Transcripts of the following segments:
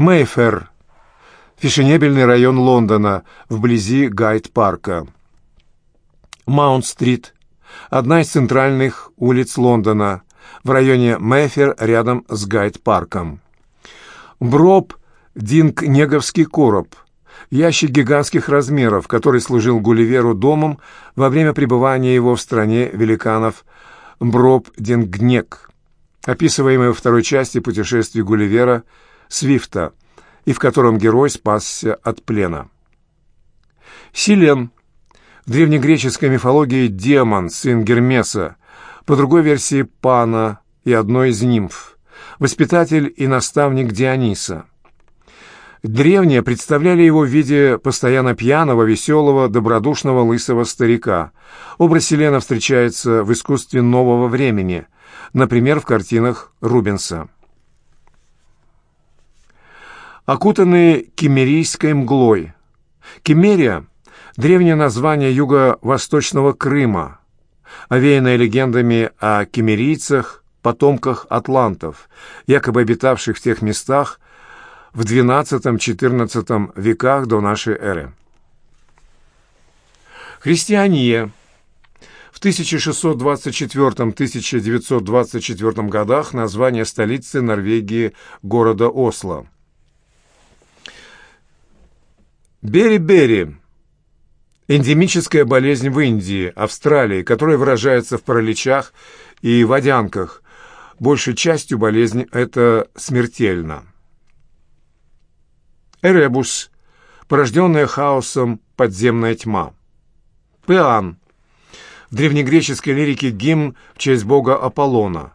Мейфер – фешенебельный район Лондона, вблизи Гайд-парка. Маунт-стрит – одна из центральных улиц Лондона, в районе Мейфер рядом с Гайд-парком. Броб – Динг-Неговский короб – ящик гигантских размеров, который служил Гулливеру домом во время пребывания его в стране великанов Броб-Дингнек, описываемый во второй части путешествий Гулливера – Свифта, и в котором герой спасся от плена. Силен. В древнегреческой мифологии демон, сын Гермеса, по другой версии Пана и одной из нимф, воспитатель и наставник Диониса. Древние представляли его в виде постоянно пьяного, веселого, добродушного лысого старика. Образ Селена встречается в искусстве нового времени, например, в картинах Рубенса окутанные кемерийской мглой. Кемерия – древнее название юго-восточного Крыма, овеянное легендами о кемерийцах, потомках атлантов, якобы обитавших в тех местах в XII-XIV веках до нашей эры. Христиания в 1624-1924 годах название столицы Норвегии города Осло – Бери-бери – эндемическая болезнь в Индии, Австралии, которая выражается в параличах и водянках. Большей частью болезнь это смертельно. Эребус – порожденная хаосом подземная тьма. Пеан – в древнегреческой лирике гимн в честь бога Аполлона.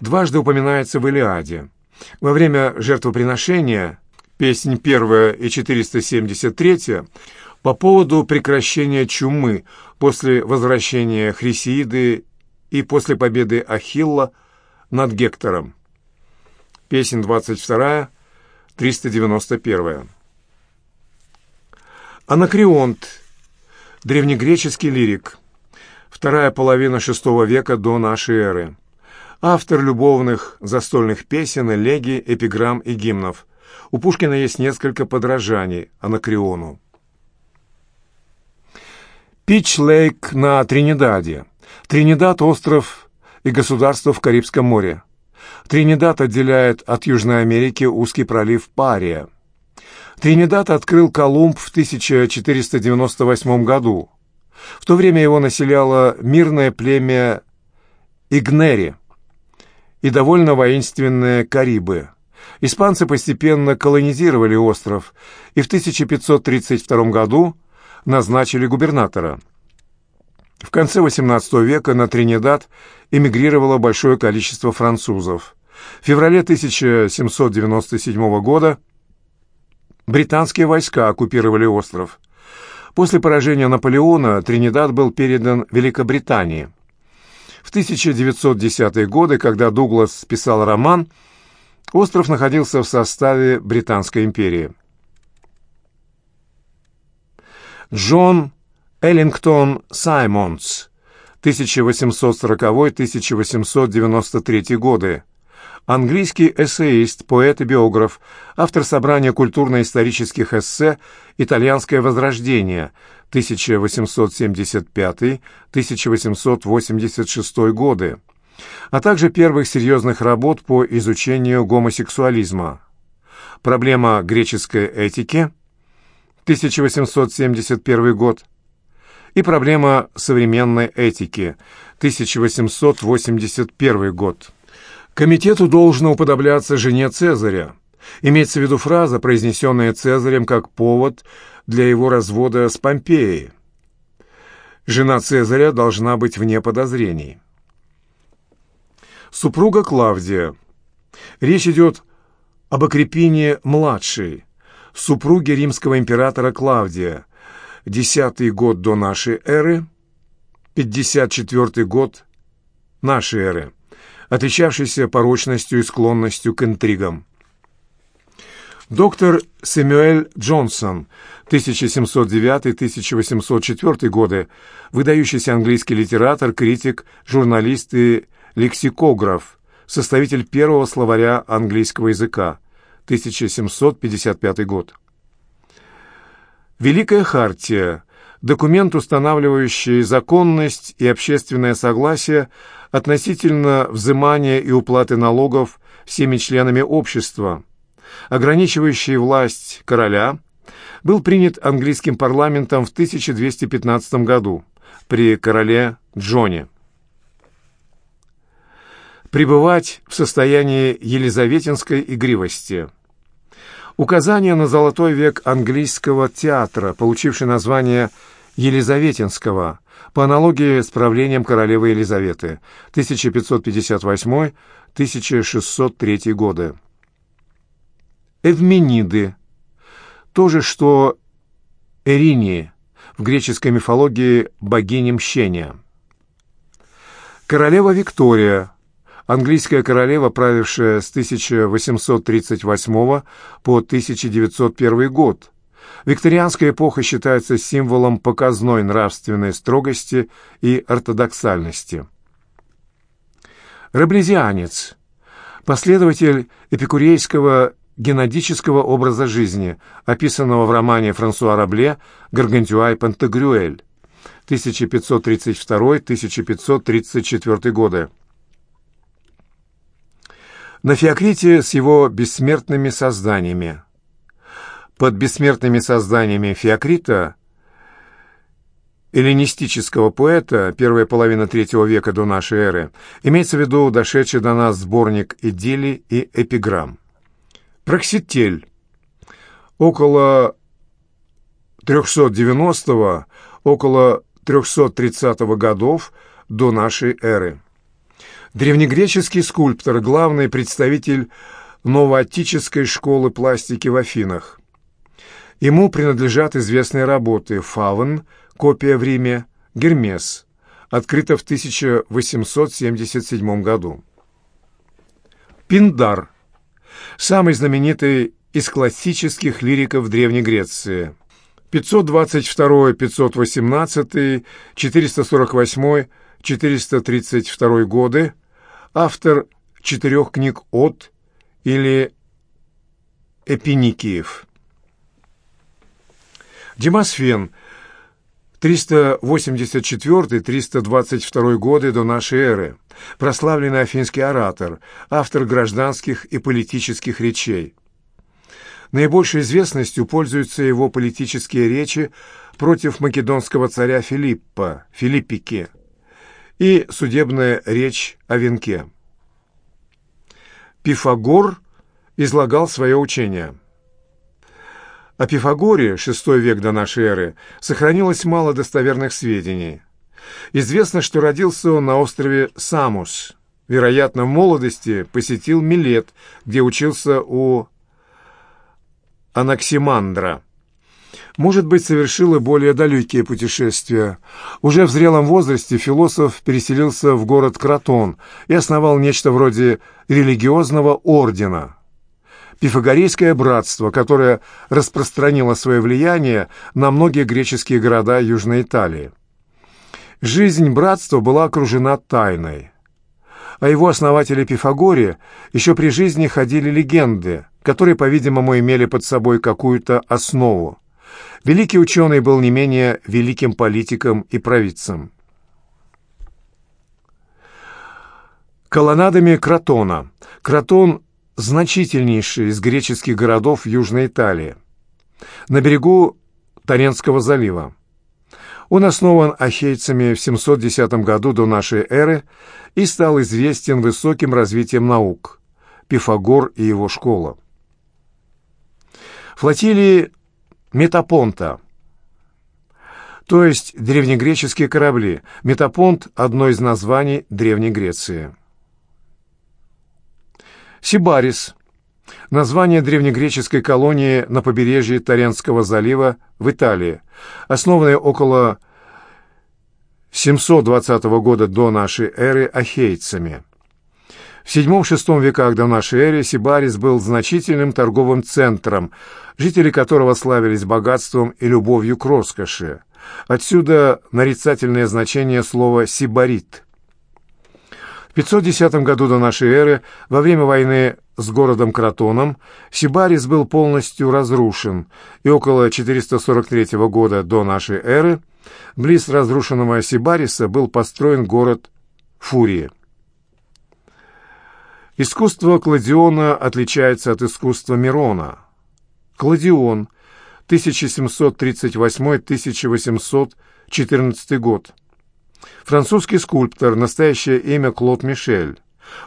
Дважды упоминается в Илиаде. Во время жертвоприношения – песнь первая и 473 по поводу прекращения чумы после возвращения Хрисеиды и после победы Ахилла над Гектором. Песнь 22, 391. Анакреонт, древнегреческий лирик, вторая половина VI века до нашей эры. Автор любовных застольных песен, элегий, эпиграмм и гимнов – у Пушкина есть несколько подражаний Анакреону. Пич-Лейк на Тринидаде. Тринидад – остров и государство в Карибском море. Тринидад отделяет от Южной Америки узкий пролив Пария. Тринидад открыл Колумб в 1498 году. В то время его населяло мирное племя Игнери и довольно воинственные Карибы – Испанцы постепенно колонизировали остров и в 1532 году назначили губернатора. В конце XVIII века на Тринидад эмигрировало большое количество французов. В феврале 1797 года британские войска оккупировали остров. После поражения Наполеона Тринидад был передан Великобритании. В 1910-е годы, когда Дуглас писал роман «Связь», Остров находился в составе Британской империи. Джон Эллингтон Саймонс, 1840-1893 годы. Английский эссеист, поэт и биограф, автор собрания культурно-исторических эссе «Итальянское возрождение» 1875-1886 годы а также первых серьезных работ по изучению гомосексуализма. Проблема греческой этики, 1871 год, и проблема современной этики, 1881 год. Комитету должно уподобляться жене Цезаря. Имеется в виду фраза, произнесенная Цезарем как повод для его развода с Помпеей. Жена Цезаря должна быть вне подозрений. Супруга Клавдия. Речь идет об Акрепине младшей, супруге римского императора Клавдия, десятый год до нашей эры, 54 год нашей эры, отличавшийся порочностью и склонностью к интригам. Доктор Сэмюэль Джонсон, 1709-1804 годы, выдающийся английский литератор, критик, журналист и лексикограф, составитель первого словаря английского языка, 1755 год. Великая Хартия – документ, устанавливающий законность и общественное согласие относительно взимания и уплаты налогов всеми членами общества, ограничивающий власть короля, был принят английским парламентом в 1215 году при короле Джоне. Пребывать в состоянии елизаветинской игривости. Указание на золотой век английского театра, получивший название Елизаветинского, по аналогии с правлением королевы Елизаветы, 1558-1603 годы. Эвмениды. То же, что Эринии, в греческой мифологии богиня мщения. Королева Виктория, английская королева, правившая с 1838 по 1901 год. Викторианская эпоха считается символом показной нравственной строгости и ортодоксальности. Раблезианец, последователь эпикурейского генетического образа жизни, описанного в романе Франсуа Рабле «Гаргантюа и Пантагрюэль» 1532-1534 годы. На Феокрите с его бессмертными созданиями. Под бессмертными созданиями Феокрита эллинистического поэта первая половина третьего века до нашей эры имеется в виду дошедший до нас сборник идиллий и эпиграмм. Прокситель. Около 390 около 330 годов до нашей эры. Древнегреческий скульптор, главный представитель новоотической школы пластики в Афинах. Ему принадлежат известные работы «Фавн», копия в Риме, «Гермес», открыта в 1877 году. Пиндар – самый знаменитый из классических лириков Древней Греции. 522, 518, 448, 432 годы, автор четырех книг от или Эпиникиев. Демосфен, 384-322 годы до нашей эры, прославленный афинский оратор, автор гражданских и политических речей. Наибольшей известностью пользуются его политические речи против македонского царя Филиппа, Филиппики, и судебная речь о венке. Пифагор излагал свое учение. О Пифагоре, VI век до нашей эры, сохранилось мало достоверных сведений – Известно, что родился он на острове Самус. Вероятно, в молодости посетил Милет, где учился у Анаксимандра. Может быть, совершил и более далекие путешествия. Уже в зрелом возрасте философ переселился в город Кратон и основал нечто вроде религиозного ордена. Пифагорейское братство, которое распространило свое влияние на многие греческие города Южной Италии. Жизнь братства была окружена тайной. О его основателе Пифагоре еще при жизни ходили легенды, которые, по-видимому, имели под собой какую-то основу. Великий ученый был не менее великим политиком и провидцем. Колоннадами Кротона. Кротон – значительнейший из греческих городов Южной Италии. На берегу Таренского залива. Он основан ахейцами в 710 году до нашей эры и стал известен высоким развитием наук. Пифагор и его школа. Флотилии Метапонта, то есть древнегреческие корабли. Метапонт – одно из названий Древней Греции. Сибарис – название древнегреческой колонии на побережье Таренского залива в Италии, основанное около 720 года до нашей эры ахейцами. В VII-VI веках до нашей эры Сибарис был значительным торговым центром, жители которого славились богатством и любовью к роскоши. Отсюда нарицательное значение слова «сибарит». В 510 году до нашей эры, во время войны с городом Кротоном, Сибарис был полностью разрушен, и около 443 года до нашей эры близ разрушенного Сибариса был построен город Фурия. Искусство Кладиона отличается от искусства Мирона. Кладион, 1738-1814 год. Французский скульптор, настоящее имя Клод Мишель.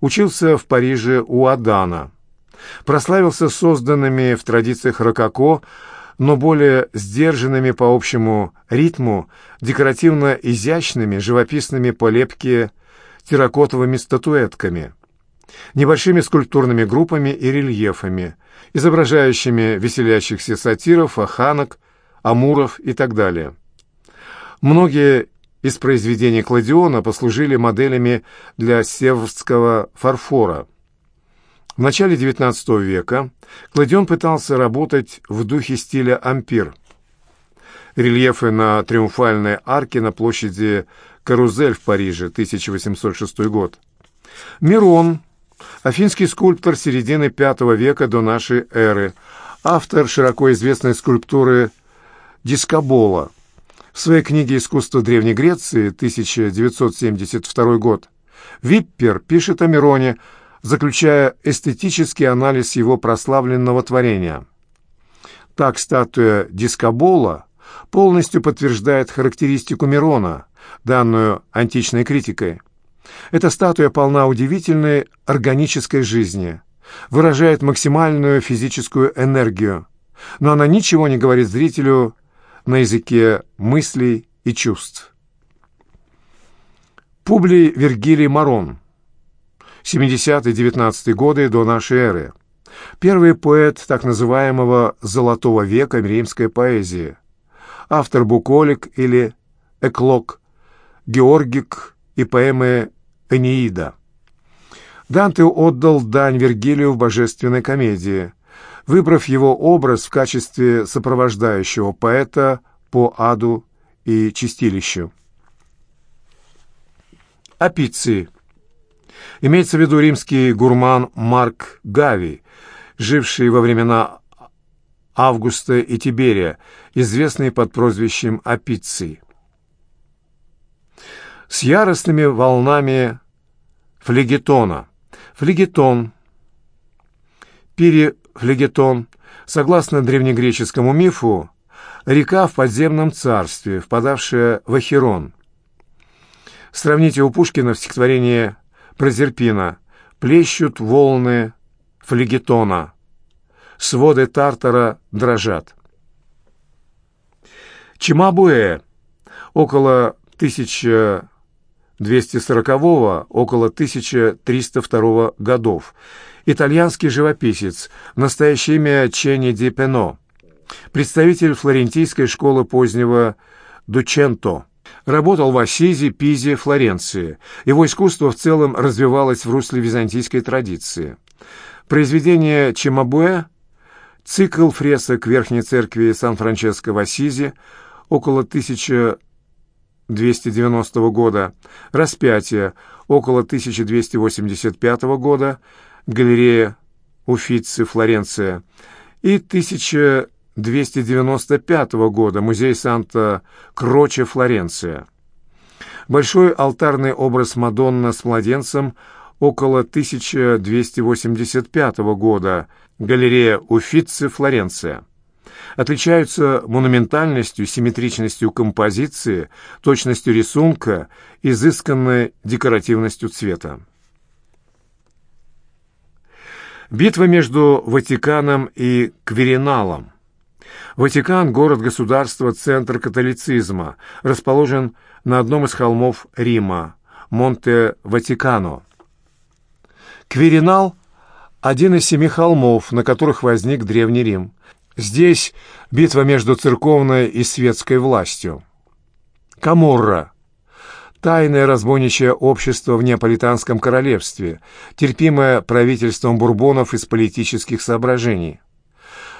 Учился в Париже у Адана. Прославился созданными в традициях рококо, но более сдержанными по общему ритму, декоративно изящными, живописными по лепке терракотовыми статуэтками – небольшими скульптурными группами и рельефами, изображающими веселящихся сатиров, аханок, амуров и так далее. Многие из произведений Кладиона послужили моделями для севрского фарфора. В начале XIX века Кладион пытался работать в духе стиля ампир. Рельефы на триумфальной арке на площади Карузель в Париже, 1806 год. Мирон Афинский скульптор середины V века до нашей эры, автор широко известной скульптуры Дискобола. В своей книге «Искусство Древней Греции» 1972 год Виппер пишет о Мироне, заключая эстетический анализ его прославленного творения. Так статуя Дискобола полностью подтверждает характеристику Мирона, данную античной критикой – эта статуя полна удивительной органической жизни, выражает максимальную физическую энергию, но она ничего не говорит зрителю на языке мыслей и чувств. Публий Вергилий Марон, 70-19 годы до нашей эры, первый поэт так называемого «золотого века» римской поэзии, автор буколик или эклог, георгик и поэмы «Энеида». Данте отдал дань Вергилию в божественной комедии, выбрав его образ в качестве сопровождающего поэта по аду и чистилищу. Апиции. Имеется в виду римский гурман Марк Гави, живший во времена Августа и Тиберия, известный под прозвищем Апиций. С яростными волнами флегетона. Флегетон, пирифлегетон, согласно древнегреческому мифу, река в подземном царстве, впадавшая в Ахерон. Сравните у Пушкина в стихотворении Прозерпина «Плещут волны флегетона, своды Тартара дрожат». Чимабуэ, около 1000 240-го, около 1302 годов. Итальянский живописец, настоящее имя Ченни Ди Пено. Представитель флорентийской школы позднего Дученто. Работал в Ассизе, Пизе, Флоренции. Его искусство в целом развивалось в русле византийской традиции. Произведение Чемабуэ, цикл фресок Верхней церкви Сан-Франческо в Ассизе, около 1000 290 года, «Распятие» около 1285 года, галерея Уффици, Флоренция, и 1295 года, музей Санта-Кроче, Флоренция. Большой алтарный образ Мадонна с младенцем около 1285 года, галерея Уффици, Флоренция отличаются монументальностью, симметричностью композиции, точностью рисунка, изысканной декоративностью цвета. Битва между Ватиканом и Квериналом. Ватикан – город-государство, центр католицизма, расположен на одном из холмов Рима, Монте-Ватикано. Кверинал – один из семи холмов, на которых возник Древний Рим. Здесь битва между церковной и светской властью. Каморра. Тайное разбойничье общество в Неаполитанском королевстве, терпимое правительством бурбонов из политических соображений.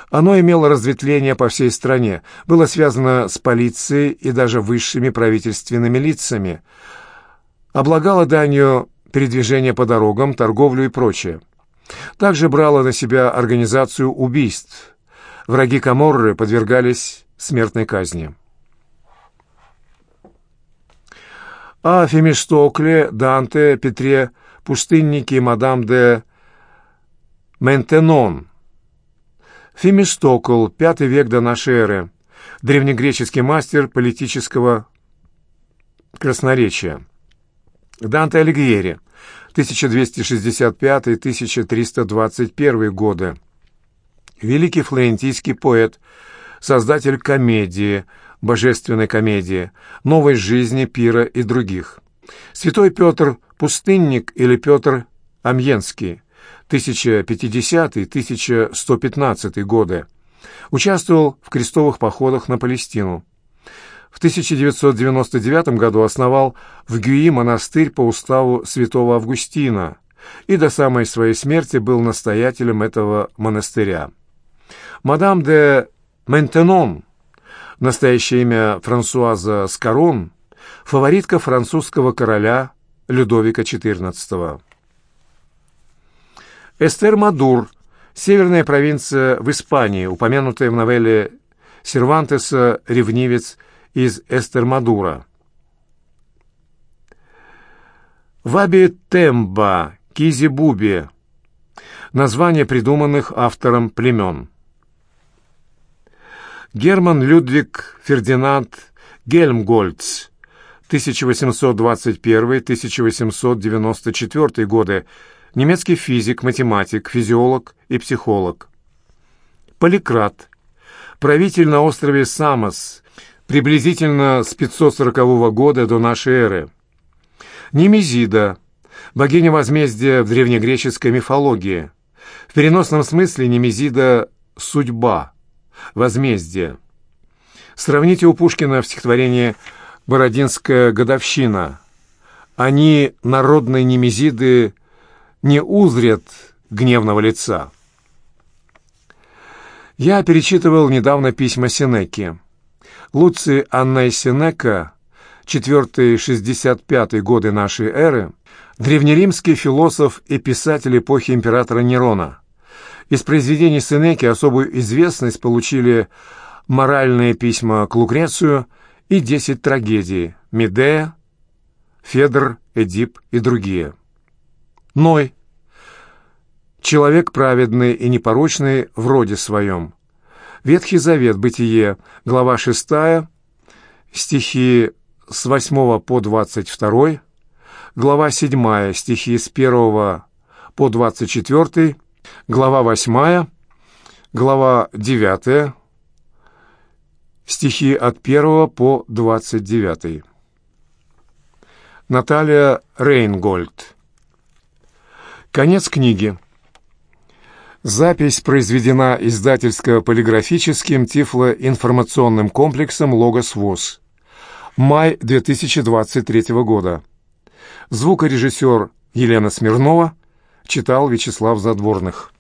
Оно имело разветвление по всей стране, было связано с полицией и даже высшими правительственными лицами, облагало данью передвижение по дорогам, торговлю и прочее. Также брала на себя организацию убийств. Враги Каморры подвергались смертной казни. О Фемистокле, Данте, Петре, Пустыннике и мадам де Ментенон. Фемистокл, пятый век до нашей эры, древнегреческий мастер политического красноречия. Данте Алигьери, 1265-1321 годы. Великий флорентийский поэт, создатель комедии, божественной комедии, новой жизни, пира и других. Святой Петр Пустынник или Петр Амьенский, 1050-1115 годы. Участвовал в крестовых походах на Палестину. В 1999 году основал в Гюи монастырь по уставу святого Августина и до самой своей смерти был настоятелем этого монастыря. Мадам де Ментенон, настоящее имя Франсуаза Скарон, фаворитка французского короля Людовика XIV. Эстер Мадур, северная провинция в Испании, упомянутая в новелле Сервантеса «Ревнивец» из Эстермадура. Ваби Темба, Кизи-Буби. Названия придуманных автором племен. Герман Людвиг Фердинанд Гельмгольц, 1821-1894 годы, немецкий физик, математик, физиолог и психолог. Поликрат, правитель на острове Самос, приблизительно с 540 года до нашей эры. Немезида, богиня возмездия в древнегреческой мифологии. В переносном смысле Немезида – судьба, возмездие. Сравните у Пушкина в стихотворении «Бородинская годовщина». Они, народные Немезиды, не узрят гневного лица. Я перечитывал недавно письма Сенеки. Луций Анна Сенека, 4-65 годы нашей эры, древнеримский философ и писатель эпохи императора Нерона. Из произведений Сенеки особую известность получили моральные письма к Лукрецию и «Десять трагедий» Медея, Федор, Эдип и другие. Ной. Человек праведный и непорочный в роде своем. Ветхий Завет, Бытие, глава 6, стихи с 8 по 22, глава 7, стихи с 1 по 24, глава 8, глава 9, стихи от 1 по 29. Наталья Рейнгольд. Конец книги. Запись произведена издательско-полиграфическим тифлоинформационным комплексом «Логос ВОЗ». Май 2023 года. Звукорежиссер Елена Смирнова читал Вячеслав Задворных.